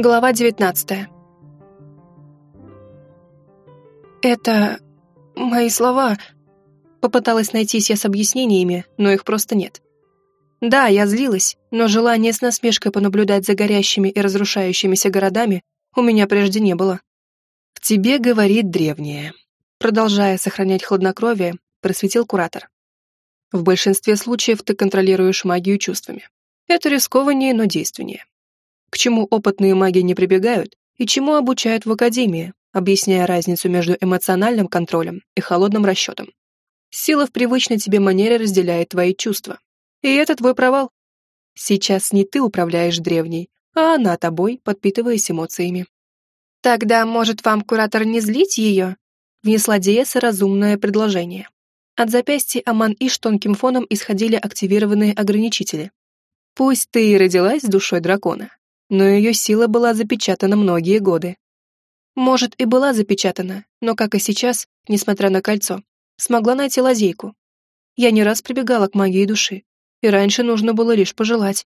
Глава 19 «Это... мои слова...» Попыталась найтись я с объяснениями, но их просто нет. Да, я злилась, но желания с насмешкой понаблюдать за горящими и разрушающимися городами у меня прежде не было. «В тебе говорит древнее», продолжая сохранять хладнокровие, просветил куратор. В большинстве случаев ты контролируешь магию чувствами. Это рискованнее, но действеннее. К чему опытные маги не прибегают и чему обучают в академии, объясняя разницу между эмоциональным контролем и холодным расчетом. Сила в привычной тебе манере разделяет твои чувства. И это твой провал. Сейчас не ты управляешь древней, а она тобой, подпитываясь эмоциями. «Тогда, может, вам, куратор, не злить ее?» Внесла Диеса разумное предложение. От запястья Аман Иш тонким фоном исходили активированные ограничители. Пусть ты и родилась с душой дракона, но ее сила была запечатана многие годы. Может, и была запечатана, но, как и сейчас, несмотря на кольцо, смогла найти лазейку. Я не раз прибегала к магии души, и раньше нужно было лишь пожелать.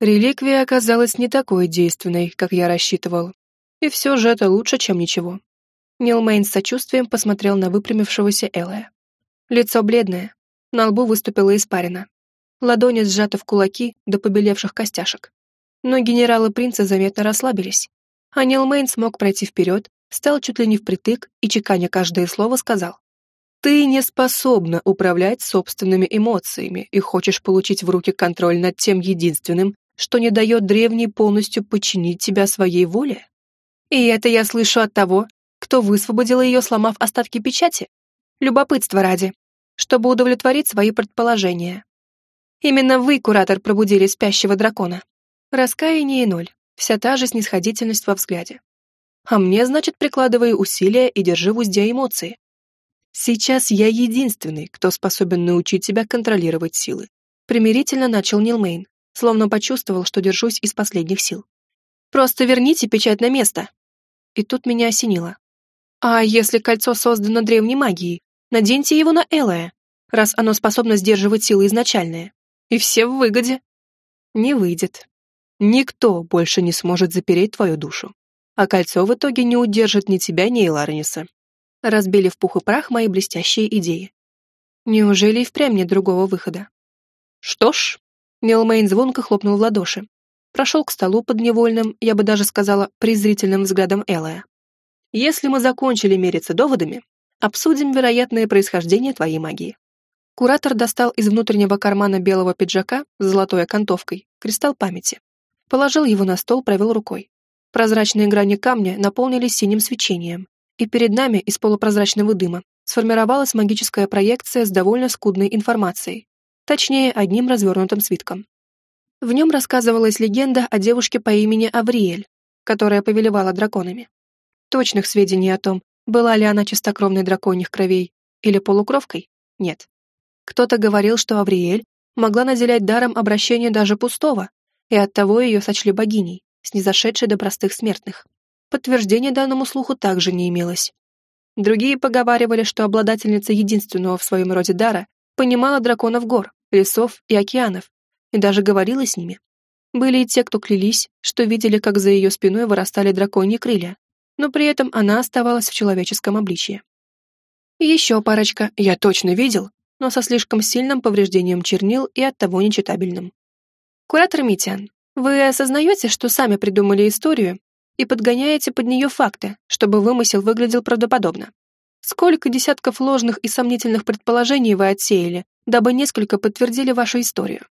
Реликвия оказалась не такой действенной, как я рассчитывал. И все же это лучше, чем ничего. Нил Мейн с сочувствием посмотрел на выпрямившегося Элая. Лицо бледное, на лбу выступила испарина. Ладони сжаты в кулаки до побелевших костяшек. Но генералы принца заметно расслабились. А Нил Мейн смог пройти вперед, стал чуть ли не впритык и, чеканя каждое слово, сказал. «Ты не способна управлять собственными эмоциями и хочешь получить в руки контроль над тем единственным, что не дает древней полностью подчинить тебя своей воле? И это я слышу от того, кто высвободил ее, сломав остатки печати? Любопытство ради чтобы удовлетворить свои предположения. Именно вы, куратор, пробудили спящего дракона. Раскаяние ноль, вся та же снисходительность во взгляде. А мне, значит, прикладываю усилия и держи в узде эмоции. Сейчас я единственный, кто способен научить тебя контролировать силы. Примирительно начал Нилмейн, словно почувствовал, что держусь из последних сил. Просто верните печать на место. И тут меня осенило. А если кольцо создано древней магией, Наденьте его на Элая, раз оно способно сдерживать силы изначальные. И все в выгоде. Не выйдет. Никто больше не сможет запереть твою душу. А кольцо в итоге не удержит ни тебя, ни Эларниса. Разбили в пух и прах мои блестящие идеи. Неужели и впрямь нет другого выхода? Что ж, Нилмейн звонко хлопнул в ладоши. Прошел к столу под невольным, я бы даже сказала, презрительным взглядом Элая. Если мы закончили мериться доводами, Обсудим вероятное происхождение твоей магии. Куратор достал из внутреннего кармана белого пиджака с золотой окантовкой кристалл памяти. Положил его на стол, провел рукой. Прозрачные грани камня наполнились синим свечением, и перед нами из полупрозрачного дыма сформировалась магическая проекция с довольно скудной информацией, точнее, одним развернутым свитком. В нем рассказывалась легенда о девушке по имени Авриэль, которая повелевала драконами. Точных сведений о том, была ли она чистокровной драконьих кровей или полукровкой? Нет. Кто-то говорил, что Авриэль могла наделять даром обращения даже пустого, и оттого ее сочли богиней, снизошедшей до простых смертных. Подтверждения данному слуху также не имелось. Другие поговаривали, что обладательница единственного в своем роде дара понимала драконов гор, лесов и океанов, и даже говорила с ними. Были и те, кто клялись, что видели, как за ее спиной вырастали драконьи крылья, но при этом она оставалась в человеческом обличье. Еще парочка я точно видел, но со слишком сильным повреждением чернил и оттого нечитабельным. Куратор Митян, вы осознаете, что сами придумали историю и подгоняете под нее факты, чтобы вымысел выглядел правдоподобно? Сколько десятков ложных и сомнительных предположений вы отсеяли, дабы несколько подтвердили вашу историю?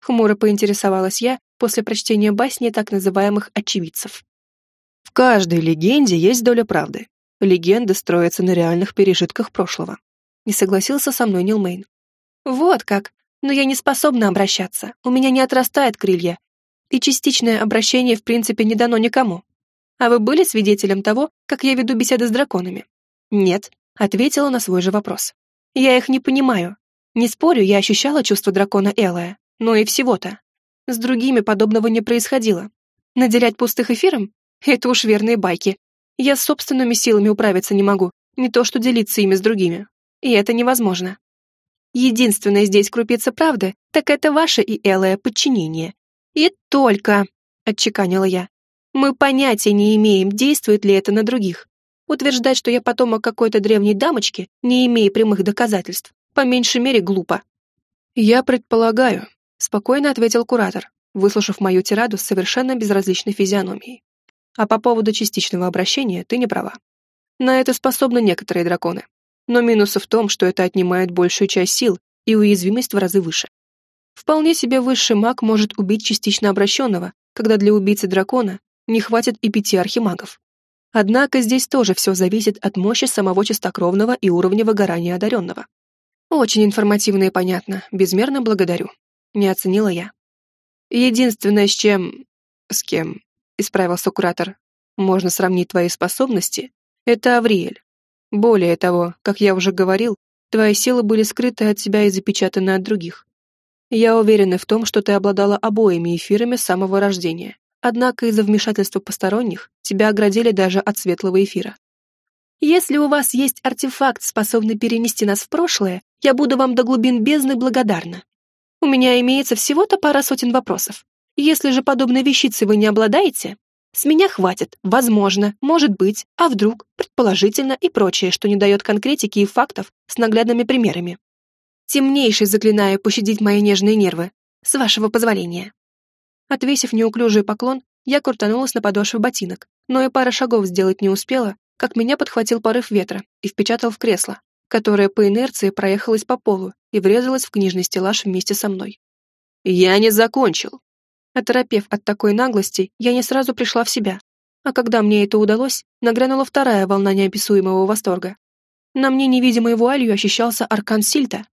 Хмуро поинтересовалась я после прочтения басни так называемых очевидцев. В каждой легенде есть доля правды. Легенда строится на реальных пережитках прошлого. Не согласился со мной Нилмейн. Вот как. Но я не способна обращаться. У меня не отрастают крылья. И частичное обращение в принципе не дано никому. А вы были свидетелем того, как я веду беседы с драконами? Нет, ответила на свой же вопрос. Я их не понимаю. Не спорю, я ощущала чувство дракона Элая, но и всего-то. С другими подобного не происходило. Наделять пустых эфиром? Это уж верные байки. Я с собственными силами управиться не могу, не то что делиться ими с другими. И это невозможно. Единственное здесь крупица правды, так это ваше и Элая подчинение. И только, — отчеканила я. Мы понятия не имеем, действует ли это на других. Утверждать, что я потомок какой-то древней дамочки, не имея прямых доказательств, по меньшей мере глупо. Я предполагаю, спокойно ответил куратор, выслушав мою тираду с совершенно безразличной физиономией. А по поводу частичного обращения ты не права. На это способны некоторые драконы. Но минусы в том, что это отнимает большую часть сил и уязвимость в разы выше. Вполне себе высший маг может убить частично обращенного, когда для убийцы дракона не хватит и пяти архимагов. Однако здесь тоже все зависит от мощи самого чистокровного и уровня выгорания одаренного. Очень информативно и понятно, безмерно благодарю. Не оценила я. Единственное, с чем... С кем, исправился куратор, можно сравнить твои способности, это Авриэль. Более того, как я уже говорил, твои силы были скрыты от тебя и запечатаны от других. Я уверена в том, что ты обладала обоими эфирами с самого рождения, Однако из-за вмешательства посторонних тебя оградили даже от светлого эфира. Если у вас есть артефакт, способный перенести нас в прошлое, я буду вам до глубин бездны благодарна. У меня имеется всего-то пара сотен вопросов. Если же подобной вещицей вы не обладаете, с меня хватит, возможно, может быть, а вдруг, предположительно и прочее, что не дает конкретики и фактов с наглядными примерами. Темнейший заклинаю пощадить мои нежные нервы, с вашего позволения. Отвесив неуклюжий поклон, я крутанулась на подошвы ботинок, но и пара шагов сделать не успела, как меня подхватил порыв ветра и впечатал в кресло, которое по инерции проехалось по полу и врезалось в книжный стеллаж вместе со мной. «Я не закончил!» Оторопев от такой наглости, я не сразу пришла в себя, а когда мне это удалось, нагрянула вторая волна неописуемого восторга. На мне невидимой вуалью ощущался аркан Сильта.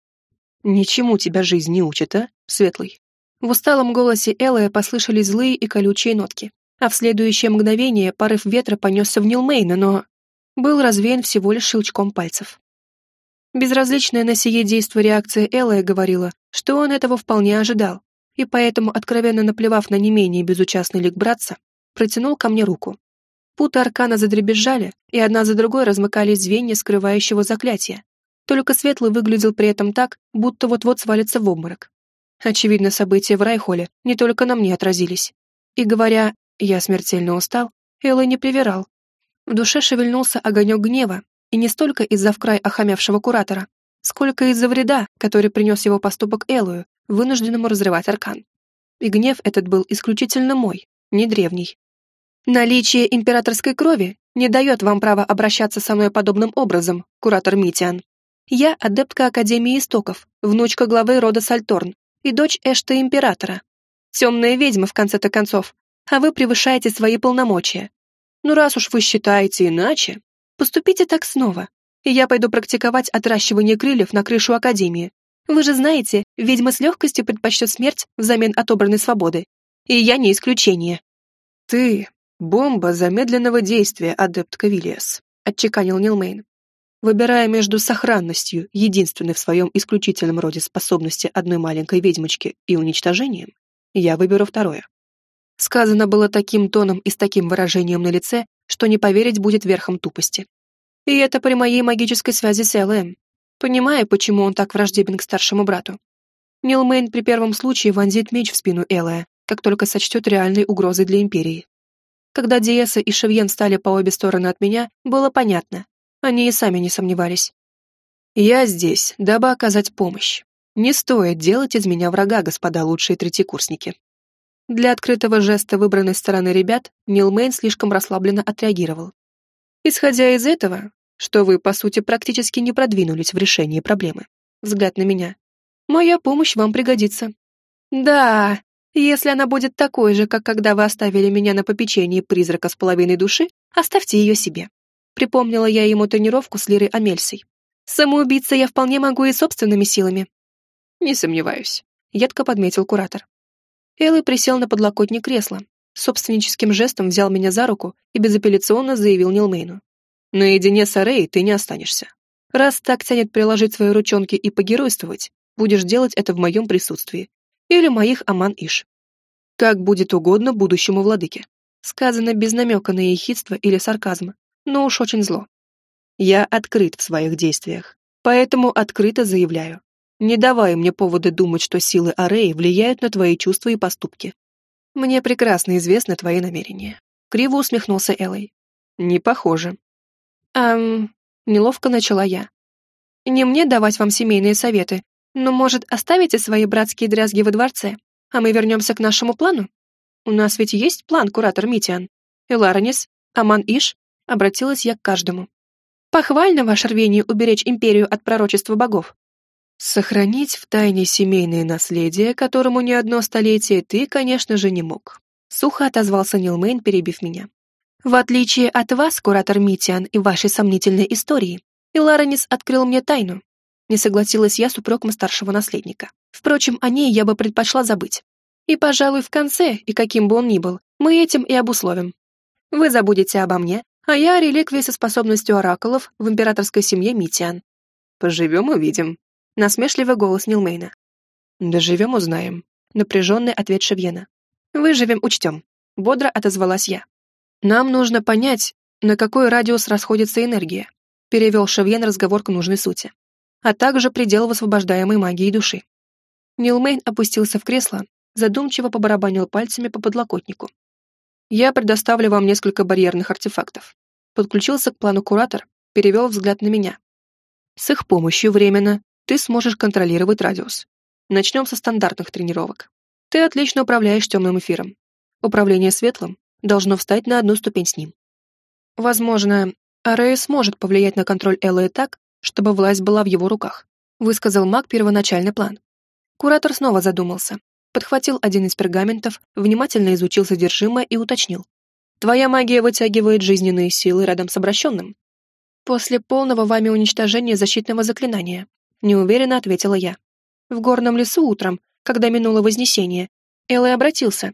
«Ничему тебя жизнь не учит, а, Светлый?» В усталом голосе Эллы послышались злые и колючие нотки, а в следующее мгновение порыв ветра понесся в Нилмейна, но был развеян всего лишь щелчком пальцев. Безразличная на сие действо реакция Эллы говорила, что он этого вполне ожидал, и поэтому, откровенно наплевав на не менее безучастный лик братца, протянул ко мне руку. Путы аркана задребезжали, и одна за другой размыкались звенья скрывающего заклятия. Только Светлый выглядел при этом так, будто вот-вот свалится в обморок. Очевидно, события в Райхоле не только на мне отразились. И говоря «я смертельно устал», Элла не привирал. В душе шевельнулся огонек гнева, и не столько из-за вкрай охамявшего куратора, сколько из-за вреда, который принес его поступок Эллою, вынужденному разрывать аркан. И гнев этот был исключительно мой, не древний. Наличие императорской крови не дает вам права обращаться со мной подобным образом, куратор Митиан. Я адептка Академии Истоков, внучка главы рода Сальторн, и дочь Эшта Императора. Темная ведьма, в конце-то концов, а вы превышаете свои полномочия. Ну раз уж вы считаете иначе, поступите так снова, и я пойду практиковать отращивание крыльев на крышу Академии. Вы же знаете, ведьма с легкостью предпочтет смерть взамен отобранной свободы. И я не исключение. Ты — бомба замедленного действия, адепт Кавилиас, отчеканил Нилмейн выбирая между сохранностью, единственной в своем исключительном роде способности одной маленькой ведьмочки, и уничтожением, я выберу второе. Сказано было таким тоном и с таким выражением на лице, что не поверить будет верхом тупости. И это при моей магической связи с Элэм. Понимаю, почему он так враждебен к старшему брату. Нил Мэйн при первом случае вонзит меч в спину Элая, как только сочтет реальной угрозой для Империи. Когда Диеса и Шевьен стали по обе стороны от меня, было понятно, они и сами не сомневались. «Я здесь, дабы оказать помощь. Не стоит делать из меня врага, господа лучшие третьекурсники». Для открытого жеста выбранной стороны ребят Нил Мэйн слишком расслабленно отреагировал. «Исходя из этого, что вы, по сути, практически не продвинулись в решении проблемы. Взгляд на меня. Моя помощь вам пригодится. Да, если она будет такой же, как когда вы оставили меня на попечении призрака с половиной души, оставьте ее себе. Припомнила я ему тренировку с Лирой Амельсой. Самоубиться я вполне могу и собственными силами. Не сомневаюсь, едко подметил куратор. Эллы присел на подлокотник кресла, собственническим жестом взял меня за руку и безапелляционно заявил Нилмейну. «Наедине с Арей ты не останешься. Раз так тянет приложить свои ручонки и погеройствовать, будешь делать это в моем присутствии. Или моих Аман-Иш. Как будет угодно будущему владыке». Сказано без намека на ехидство или сарказма, но уж очень зло. Я открыт в своих действиях, поэтому открыто заявляю. Не давай мне повода думать, что силы Ареи влияют на твои чувства и поступки. Мне прекрасно известны твои намерения. Криво усмехнулся Элой. Не похоже. Эм, неловко начала я. Не мне давать вам семейные советы, но, может, оставите свои братские дрязги во дворце, а мы вернемся к нашему плану? У нас ведь есть план, куратор Митиан. Эларонис, Аман Иш, обратилась я к каждому. Похвально ваше рвение уберечь империю от пророчества богов. Сохранить в тайне семейное наследие, которому не одно столетие, ты, конечно же, не мог. Сухо отозвался Нилмейн, перебив меня. В отличие от вас, куратор Митиан, и вашей сомнительной истории, Иларонис открыл мне тайну. Не согласилась я с упреком старшего наследника. Впрочем, о ней я бы предпочла забыть. И, пожалуй, в конце, и каким бы он ни был, мы этим и обусловим. Вы забудете обо мне, а я о реликвии со способностью оракулов в императорской семье Митиан. Поживем увидим. Насмешливый голос Нилмейна. Доживем узнаем. Напряженный ответ Шевьена. Выживем учтем. Бодро отозвалась я. «Нам нужно понять, на какой радиус расходится энергия», перевел Шевьен разговор к нужной сути, а также предел высвобождаемой магии души. Нилмейн опустился в кресло, задумчиво побарабанил пальцами по подлокотнику. «Я предоставлю вам несколько барьерных артефактов». Подключился к плану куратор, перевел взгляд на меня. «С их помощью временно ты сможешь контролировать радиус. Начнем со стандартных тренировок. Ты отлично управляешь темным эфиром. Управление светлым должно встать на одну ступень с ним. Возможно, Арея сможет повлиять на контроль Эллы так, чтобы власть была в его руках, высказал маг первоначальный план. Куратор снова задумался, подхватил один из пергаментов, внимательно изучил содержимое и уточнил. «Твоя магия вытягивает жизненные силы рядом с обращенным». «После полного вами уничтожения защитного заклинания», неуверенно ответила я. «В горном лесу утром, когда минуло Вознесение, Элой обратился,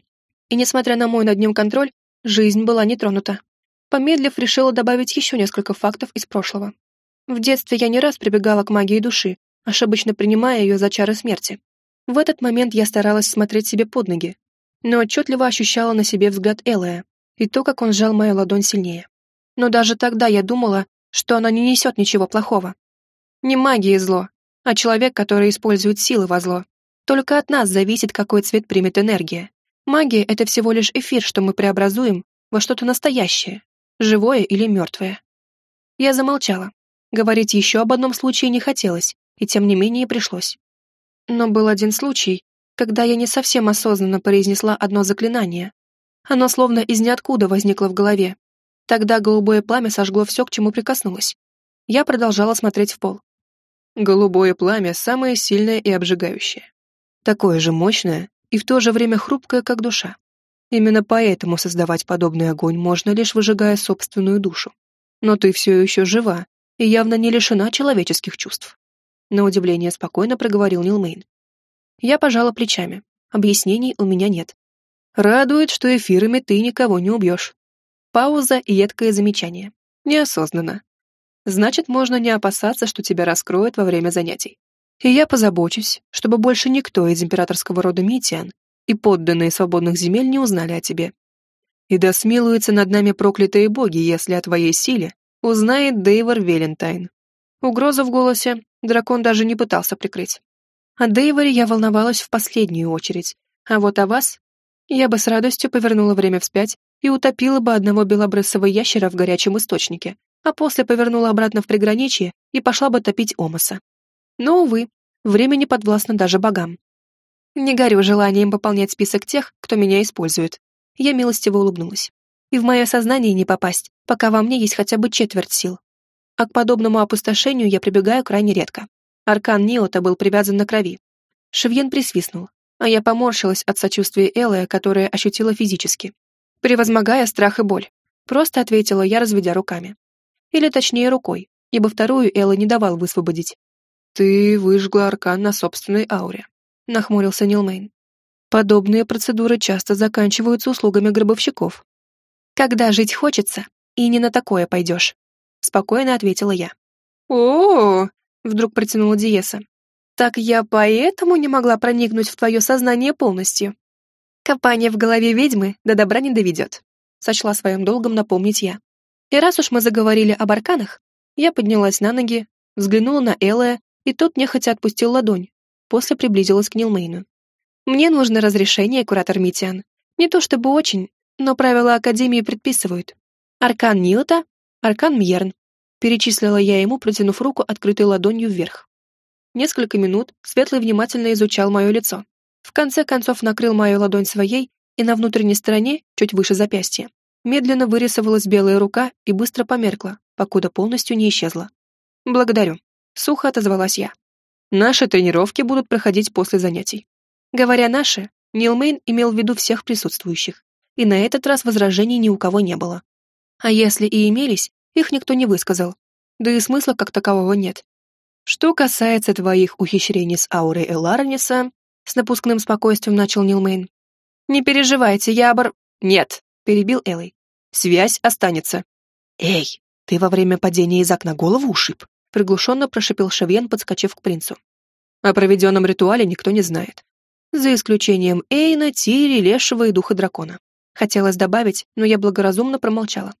и, несмотря на мой над ним контроль, жизнь была не тронута. Помедлив, решила добавить еще несколько фактов из прошлого. В детстве я не раз прибегала к магии души, ошибочно принимая ее за чары смерти. В этот момент я старалась смотреть себе под ноги, но отчетливо ощущала на себе взгляд Элая и то, как он сжал мою ладонь сильнее. Но даже тогда я думала, что она не несет ничего плохого. Не магия зло, а человек, который использует силы во зло. Только от нас зависит, какой цвет примет энергия. Магия — это всего лишь эфир, что мы преобразуем во что-то настоящее, живое или мертвое. Я замолчала. Говорить еще об одном случае не хотелось, и тем не менее пришлось. Но был один случай, когда я не совсем осознанно произнесла одно заклинание. Оно словно из ниоткуда возникло в голове. Тогда голубое пламя сожгло все, к чему прикоснулось. Я продолжала смотреть в пол. Голубое пламя самое сильное и обжигающее. Такое же мощное, и в то же время хрупкая, как душа. Именно поэтому создавать подобный огонь можно лишь выжигая собственную душу. Но ты все еще жива и явно не лишена человеческих чувств. На удивление спокойно проговорил Нилмейн. Я пожала плечами. Объяснений у меня нет. Радует, что эфирами ты никого не убьешь. Пауза и едкое замечание. Неосознанно. Значит, можно не опасаться, что тебя раскроют во время занятий и я позабочусь, чтобы больше никто из императорского рода Митиан и подданные свободных земель не узнали о тебе. И да смилуются над нами проклятые боги, если о твоей силе узнает Дейвор Велентайн. Угроза в голосе дракон даже не пытался прикрыть. О Дейворе я волновалась в последнюю очередь, а вот о вас я бы с радостью повернула время вспять и утопила бы одного белобрысого ящера в горячем источнике, а после повернула обратно в приграничье и пошла бы топить Омаса. Но, увы, время не подвластно даже богам. Не горю желанием пополнять список тех, кто меня использует. Я милостиво улыбнулась. И в мое сознание не попасть, пока во мне есть хотя бы четверть сил. А к подобному опустошению я прибегаю крайне редко. Аркан Ниота был привязан на крови. Шевьен присвистнул, а я поморщилась от сочувствия Элая, которое ощутила физически. Превозмогая страх и боль, просто ответила я, разведя руками. Или точнее рукой, ибо вторую Элла не давал высвободить. «Ты выжгла аркан на собственной ауре», — нахмурился Нилмейн. «Подобные процедуры часто заканчиваются услугами гробовщиков». «Когда жить хочется, и не на такое пойдешь», — спокойно ответила я. «О-о-о!» — вдруг протянула Диеса. «Так я поэтому не могла проникнуть в твое сознание полностью». «Копание в голове ведьмы до добра не доведет», — сочла своим долгом напомнить я. И раз уж мы заговорили об арканах, я поднялась на ноги, взглянула на Элая и тот нехотя отпустил ладонь, после приблизилась к Нилмейну. «Мне нужно разрешение, куратор Митиан. Не то чтобы очень, но правила Академии предписывают. Аркан Ниота, Аркан Мьерн. Перечислила я ему, протянув руку открытой ладонью вверх. Несколько минут Светлый внимательно изучал мое лицо. В конце концов накрыл мою ладонь своей, и на внутренней стороне, чуть выше запястья, медленно вырисовалась белая рука и быстро померкла, покуда полностью не исчезла. «Благодарю», — сухо отозвалась я. «Наши тренировки будут проходить после занятий». Говоря «наши», Нил Мейн имел в виду всех присутствующих, и на этот раз возражений ни у кого не было. А если и имелись, их никто не высказал, да и смысла как такового нет. Что касается твоих ухищрений с аурой Эларниса, с напускным спокойствием начал Нилмейн. Не переживайте, я обор... Нет, перебил Элой. Связь останется. Эй, ты во время падения из окна голову ушиб, приглушенно прошипел Шевьен, подскочив к принцу. О проведенном ритуале никто не знает. За исключением Эйна, Тири, Лешего и Духа Дракона. Хотелось добавить, но я благоразумно промолчала.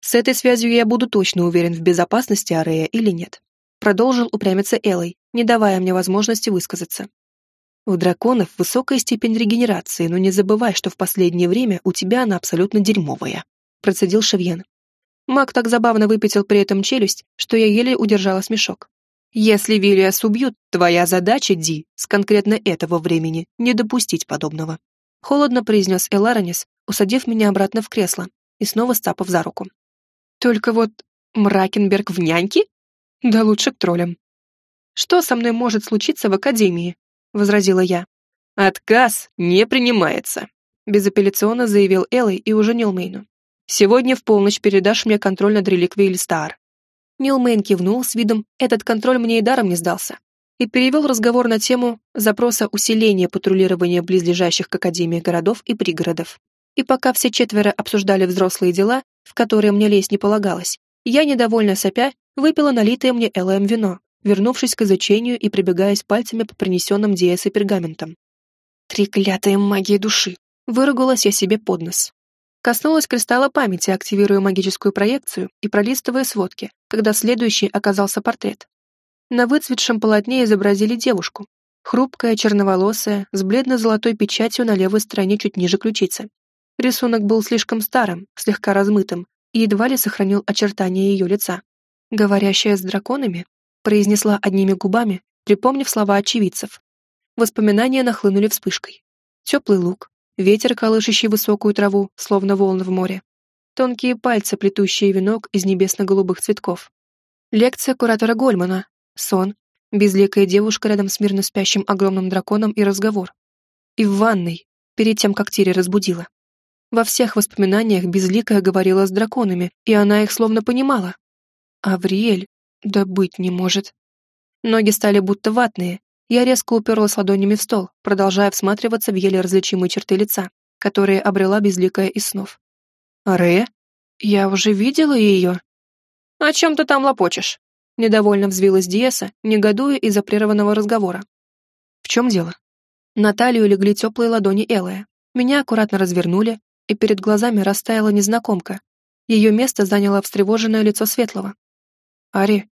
С этой связью я буду точно уверен в безопасности Арея или нет. Продолжил упрямиться Элой, не давая мне возможности высказаться. У драконов высокая степень регенерации, но не забывай, что в последнее время у тебя она абсолютно дерьмовая. Процедил Шевьен. Маг так забавно выпятил при этом челюсть, что я еле удержала смешок. Если Виллиас убьют, твоя задача, Ди, с конкретно этого времени, не допустить подобного. Холодно произнес Эларонис, усадив меня обратно в кресло и снова стапав за руку. Только вот Мракенберг в няньке? Да лучше к троллям. Что со мной может случиться в академии? Возразила я. Отказ не принимается, безапелляционно заявил Элой и уже Нилмейну. Сегодня в полночь передашь мне контроль над реликвией Листаар. Нилмейн кивнул с видом «этот контроль мне и даром не сдался» и перевел разговор на тему запроса усиления патрулирования близлежащих к Академии городов и пригородов. И пока все четверо обсуждали взрослые дела, в которые мне лезть не полагалось, я, недовольно сопя, выпила налитое мне ЛМ вино, вернувшись к изучению и прибегаясь пальцами по принесенным Диэсой пергаментам. Треклятая магия души! Выругалась я себе под нос. Коснулась кристалла памяти, активируя магическую проекцию и пролистывая сводки, когда следующий оказался портрет. На выцветшем полотне изобразили девушку, хрупкая, черноволосая, с бледно-золотой печатью на левой стороне чуть ниже ключицы. Рисунок был слишком старым, слегка размытым, и едва ли сохранил очертания ее лица. «Говорящая с драконами?» произнесла одними губами, припомнив слова очевидцев. Воспоминания нахлынули вспышкой. Теплый луг, ветер, колышущий высокую траву, словно волны в море. Тонкие пальцы, плетущие венок из небесно-голубых цветков. Лекция куратора Гольмана. Сон. Безликая девушка рядом с мирно спящим огромным драконом и разговор. И в ванной, перед тем, как Тири разбудила. Во всех воспоминаниях Безликая говорила с драконами, и она их словно понимала. Авриэль, да быть не может. Ноги стали будто ватные. Я резко уперлась ладонями в стол, продолжая всматриваться в еле различимые черты лица, которые обрела Безликая из снов. «Аре? Я уже видела ее?» «О чем ты там лопочешь?» Недовольно взвилась Диеса, негодуя из-за прерванного разговора. «В чем дело?» На талию легли теплые ладони Элая. Меня аккуратно развернули, и перед глазами растаяла незнакомка. Ее место заняло встревоженное лицо Светлого. Ари.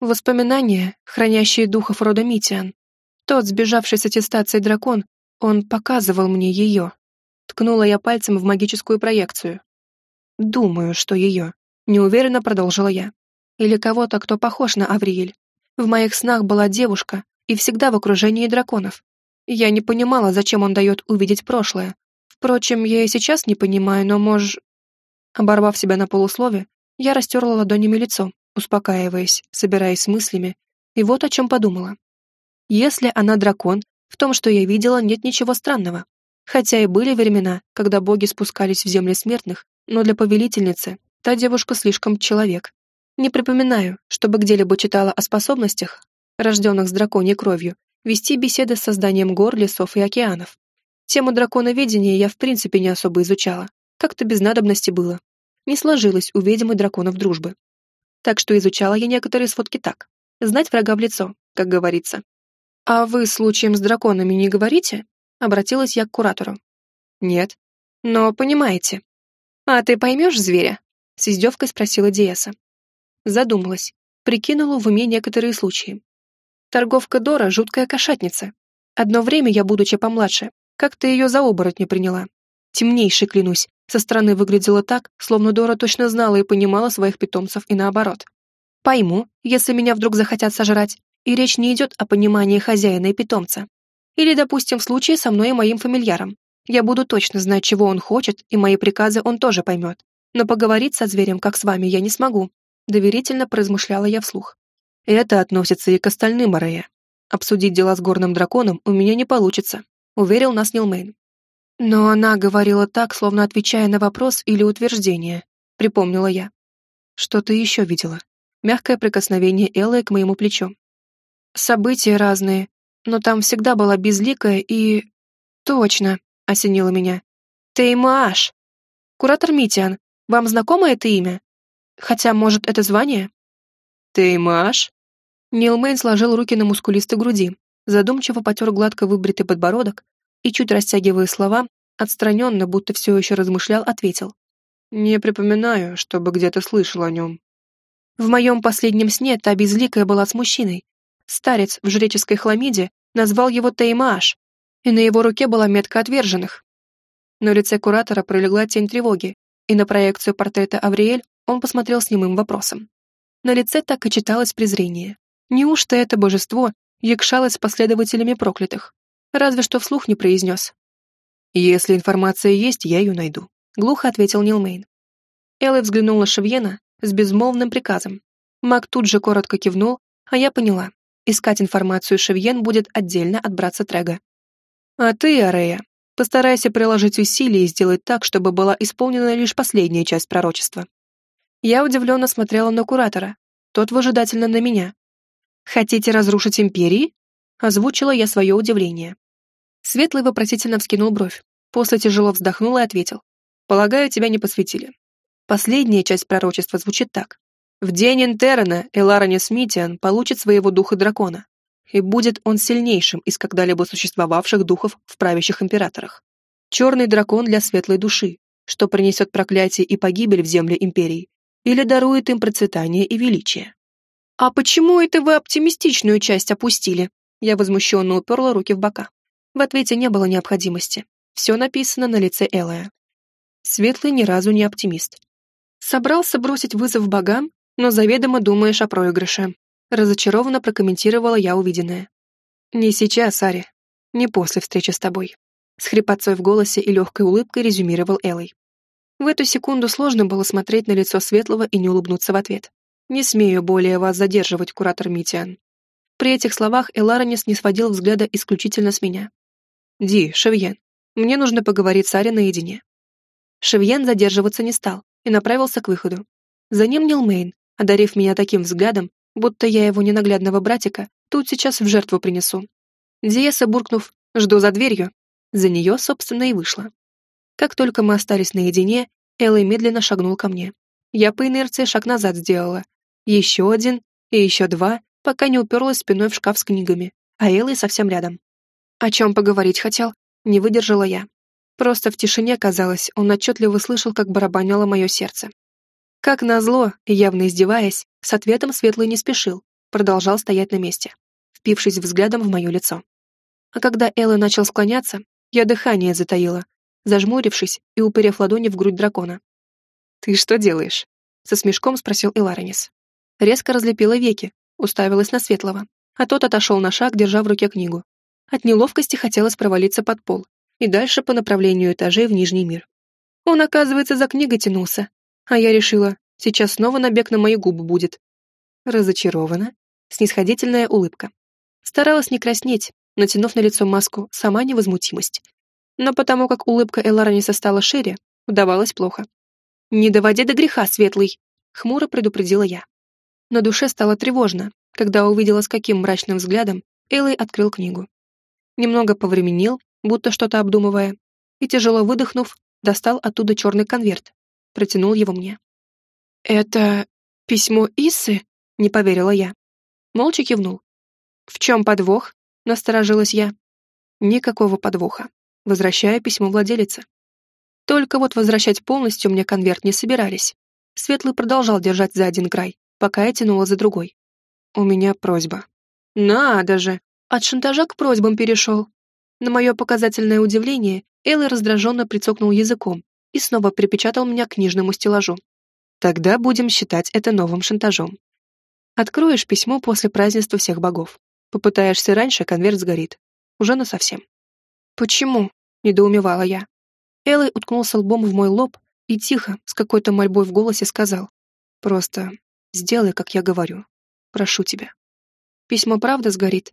Воспоминания, хранящие духов рода Митиан. Тот, сбежавший с аттестацией дракон, он показывал мне ее. Ткнула я пальцем в магическую проекцию. Думаю, что ее. Неуверенно продолжила я. Или кого-то, кто похож на Авриэль. В моих снах была девушка и всегда в окружении драконов. Я не понимала, зачем он дает увидеть прошлое, Впрочем, я и сейчас не понимаю, но, мож... Оборвав себя на полуслове, я растерла ладонями лицо, успокаиваясь, собираясь с мыслями, и вот о чем подумала. Если она дракон, в том, что я видела, нет ничего странного. Хотя и были времена, когда боги спускались в земли смертных, но для повелительницы та девушка слишком человек. Не припоминаю, чтобы где-либо читала о способностях, рожденных с драконьей кровью, вести беседы с созданием гор, лесов и океанов. Тему драконоведения я в принципе не особо изучала. Как-то без надобности было. Не сложилось у ведьмы драконов дружбы. Так что изучала я некоторые сводки так. Знать врага в лицо, как говорится. «А вы случаем с драконами не говорите?» Обратилась я к куратору. «Нет». «Но понимаете». «А ты поймешь зверя?» С издевкой спросила Диэса. Задумалась. Прикинула в уме некоторые случаи. Торговка Дора — жуткая кошатница. Одно время я, будучи помладше, как ты ее за оборотня приняла? Темнейший, клянусь, Со стороны выглядело так, словно Дора точно знала и понимала своих питомцев и наоборот. Пойму, если меня вдруг захотят сожрать, и речь не идет о понимании хозяина и питомца. Или, допустим, в случае со мной и моим фамильяром. Я буду точно знать, чего он хочет, и мои приказы он тоже поймет. Но поговорить со зверем, как с вами, я не смогу. Доверительно произмышляла я вслух. Это относится и к остальным, Арея. Обсудить дела с горным драконом у меня не получится, уверил нас Нилмейн. Но она говорила так, словно отвечая на вопрос или утверждение, припомнила я. Что ты еще видела? Мягкое прикосновение Эллы к моему плечу. События разные, но там всегда была безликая и... Точно, осенило меня. Теймаш! Куратор Митиан, вам знакомо это имя? Хотя, может, это звание? Теймаш? Нил Мэйн сложил руки на мускулистой груди, задумчиво потер гладко выбритый подбородок и, чуть растягивая слова, отстраненно, будто все еще размышлял, ответил. «Не припоминаю, чтобы где-то слышал о нем». В моем последнем сне та безликая была с мужчиной. Старец в жреческой хламиде назвал его Теймаш, и на его руке была метка отверженных. На лице куратора пролегла тень тревоги, и на проекцию портрета Авриэль он посмотрел с немым вопросом. На лице так и читалось презрение. Неужто это божество якшалось с последователями проклятых? Разве что вслух не произнес. «Если информация есть, я ее найду», — глухо ответил Нилмейн. Элла взглянул на Шевьена с безмолвным приказом. Маг тут же коротко кивнул, а я поняла. Искать информацию Шевьен будет отдельно от братца Трега. А ты, Арея, постарайся приложить усилия и сделать так, чтобы была исполнена лишь последняя часть пророчества. Я удивленно смотрела на куратора, тот выжидательно на меня. «Хотите разрушить империи?» Озвучила я свое удивление. Светлый вопросительно вскинул бровь, после тяжело вздохнул и ответил. «Полагаю, тебя не посвятили. Последняя часть пророчества звучит так. В день Интерена Эларонис Митиан получит своего духа дракона и будет он сильнейшим из когда-либо существовавших духов в правящих императорах. Черный дракон для светлой души, что принесет проклятие и погибель в земле империи, или дарует им процветание и величие. «А почему это вы оптимистичную часть опустили?» Я возмущенно уперла руки в бока. В ответе не было необходимости. Все написано на лице Элая. Светлый ни разу не оптимист. Собрался бросить вызов богам, но заведомо думаешь о проигрыше. Разочарованно прокомментировала я увиденное. «Не сейчас, Ари. Не после встречи с тобой». С хрипотцой в голосе и легкой улыбкой резюмировал Элой. В эту секунду сложно было смотреть на лицо Светлого и не улыбнуться в ответ. «Не смею более вас задерживать, куратор Митиан». При этих словах Эларонис не сводил взгляда исключительно с меня. «Ди, Шевьен, мне нужно поговорить с Ари наедине». Шевьен задерживаться не стал и направился к выходу. За ним Нилмейн, одарив меня таким взглядом, будто я его ненаглядного братика тут сейчас в жертву принесу. Диеса, буркнув «жду за дверью», за нее, собственно, и вышла. Как только мы остались наедине, Элла медленно шагнул ко мне. Я по инерции шаг назад сделала. Еще один и еще два, пока не уперлась спиной в шкаф с книгами, а Элла совсем рядом. О чем поговорить хотел, не выдержала я. Просто в тишине, казалось, он отчетливо слышал, как барабанило мое сердце. Как назло, явно издеваясь, с ответом Светлый не спешил, продолжал стоять на месте, впившись взглядом в мое лицо. А когда Элла начал склоняться, я дыхание затаила, зажмурившись и уперев ладони в грудь дракона. «Ты что делаешь?» — со смешком спросил Иларонис. Резко разлепила веки, уставилась на Светлого, а тот отошел на шаг, держа в руке книгу. От неловкости хотелось провалиться под пол и дальше по направлению этажей в Нижний мир. Он, оказывается, за книгой тянулся, а я решила, сейчас снова набег на мои губы будет. Разочарована. Снисходительная улыбка. Старалась не краснеть, натянув на лицо маску сама невозмутимость. Но потому как улыбка Элараниса стала шире, удавалось плохо. «Не доводи до греха, Светлый!» — хмуро предупредила я. На душе стало тревожно, когда увидела, с каким мрачным взглядом Элой открыл книгу. Немного повременил, будто что-то обдумывая, и, тяжело выдохнув, достал оттуда черный конверт, протянул его мне. «Это письмо Исы?» — не поверила я. Молча кивнул. «В чем подвох?» — насторожилась я. «Никакого подвоха. Возвращаю письмо владелице». Только вот возвращать полностью мне конверт не собирались. Светлый продолжал держать за один край, пока я тянула за другой. «У меня просьба». «Надо же! От шантажа к просьбам перешел». На мое показательное удивление Элла раздраженно прицокнул языком, и снова припечатал меня к книжному стеллажу. Тогда будем считать это новым шантажом. Откроешь письмо после празднества всех богов. Попытаешься раньше, конверт сгорит. Уже насовсем. «Почему?» — недоумевала я. Элой уткнулся лбом в мой лоб и тихо, с какой-то мольбой в голосе сказал. «Просто сделай, как я говорю. Прошу тебя». Письмо правда сгорит?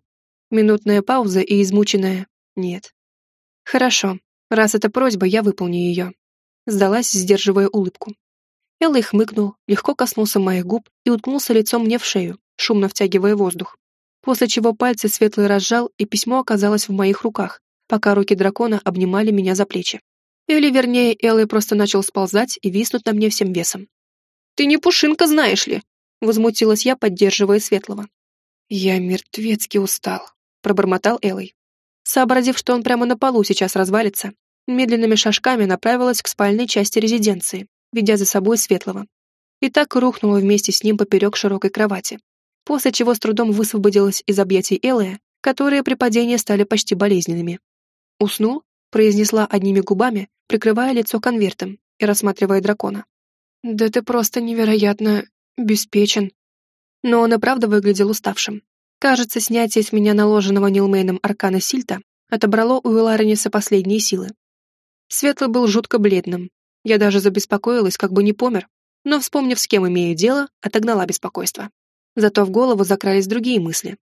Минутная пауза и измученная «нет». «Хорошо. Раз это просьба, я выполню ее». Сдалась, сдерживая улыбку. Элой хмыкнул, легко коснулся моих губ и уткнулся лицом мне в шею, шумно втягивая воздух. После чего пальцы светлый разжал, и письмо оказалось в моих руках, пока руки дракона обнимали меня за плечи. Или, вернее, Элой просто начал сползать и виснуть на мне всем весом. «Ты не пушинка, знаешь ли!» — возмутилась я, поддерживая Светлого. «Я мертвецки устал», — пробормотал Элой. Сообразив, что он прямо на полу сейчас развалится, медленными шажками направилась к спальной части резиденции, ведя за собой Светлого. И так рухнула вместе с ним поперек широкой кровати, после чего с трудом высвободилась из объятий Элая, которые при падении стали почти болезненными. «Уснул?» произнесла одними губами, прикрывая лицо конвертом и рассматривая дракона. «Да ты просто невероятно беспечен». Но он и правда выглядел уставшим. Кажется, снятие с меня наложенного Нилмейном аркана Сильта отобрало у Элариниса последние силы. Светлый был жутко бледным. Я даже забеспокоилась, как бы не помер, но, вспомнив, с кем имею дело, отогнала беспокойство. Зато в голову закрались другие мысли.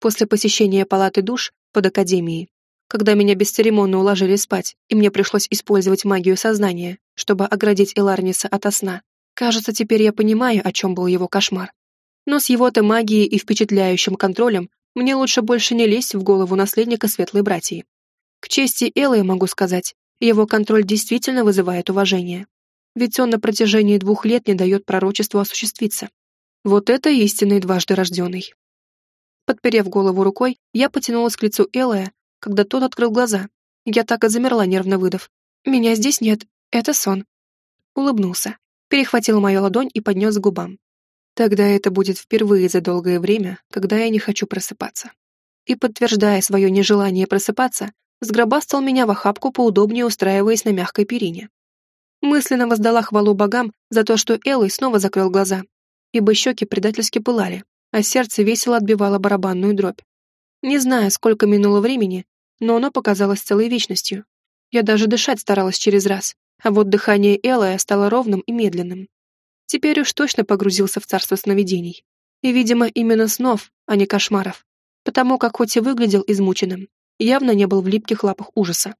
После посещения палаты душ под Академией когда меня бесцеремонно уложили спать, и мне пришлось использовать магию сознания, чтобы оградить Эларниса ото сна. Кажется, теперь я понимаю, о чем был его кошмар. Но с его-то магией и впечатляющим контролем мне лучше больше не лезть в голову наследника Светлой Братьи. К чести Эллы могу сказать, его контроль действительно вызывает уважение. Ведь он на протяжении двух лет не дает пророчеству осуществиться. Вот это истинный дважды рожденный. Подперев голову рукой, я потянулась к лицу Элая, когда тот открыл глаза. Я так и замерла, нервно выдав. «Меня здесь нет. Это сон». Улыбнулся, перехватил мою ладонь и поднес к губам. Тогда это будет впервые за долгое время, когда я не хочу просыпаться. И, подтверждая свое нежелание просыпаться, сгробастал меня в охапку, поудобнее устраиваясь на мягкой перине. Мысленно воздала хвалу богам за то, что Элой снова закрыл глаза, ибо щеки предательски пылали, а сердце весело отбивало барабанную дробь. Не знаю, сколько минуло времени, но оно показалось целой вечностью. Я даже дышать старалась через раз, а вот дыхание Элая стало ровным и медленным. Теперь уж точно погрузился в царство сновидений. И, видимо, именно снов, а не кошмаров. Потому как хоть и выглядел измученным, явно не был в липких лапах ужаса.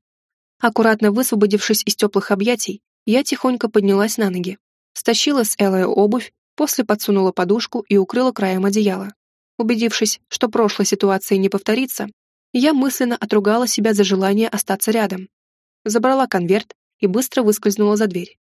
Аккуратно высвободившись из теплых объятий, я тихонько поднялась на ноги, стащила с Элая обувь, после подсунула подушку и укрыла краем одеяла. Убедившись, что прошлой ситуации не повторится, я мысленно отругала себя за желание остаться рядом. Забрала конверт и быстро выскользнула за дверь.